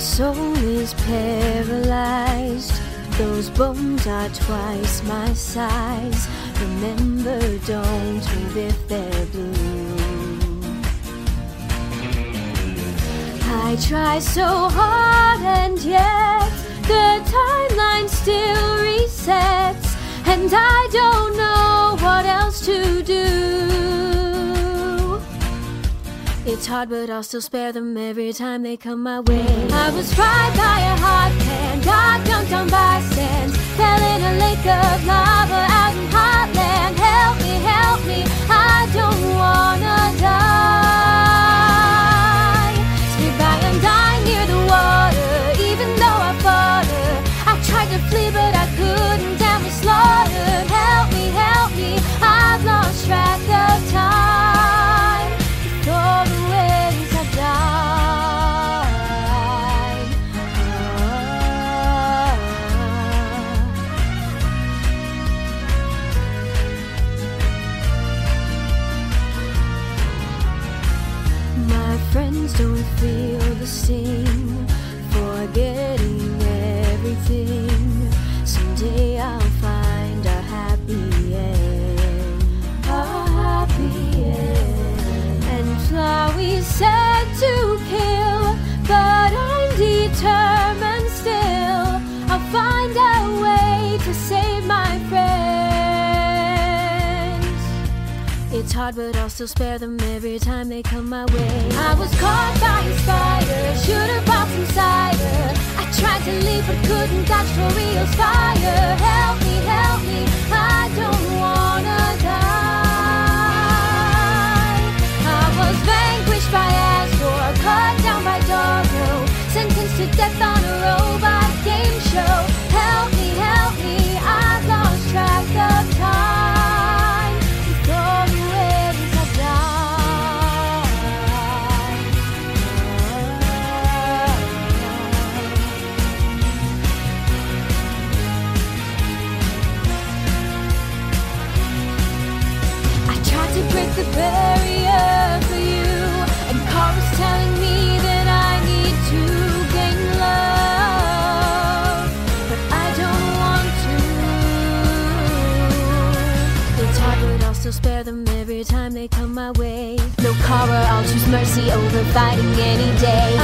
Soul is paralyzed. Those bones are twice my size. Remember, don't move if they're blue. I try so hard and yet the timeline still resets, and I don't It's hard, but I'll still spare them every time they come my way. I was fried by a hot friends don't feel the same, forgetting everything. Someday I'll find a happy end, a happy end. And Flowey said to hard, but I'll still spare them every time they come my way. I was caught by a spider, should have bought some cider. I tried to leave, but couldn't dodge Toriel's fire. Help me, help me, I don't wanna die. I was vanquished by Asgore, cut down by Dargo, sentenced to death on the barrier for you, and Chara's telling me that I need to gain love, but I don't want to. It's hard, but I'll still spare them every time they come my way. No Cara, I'll choose mercy over fighting any day.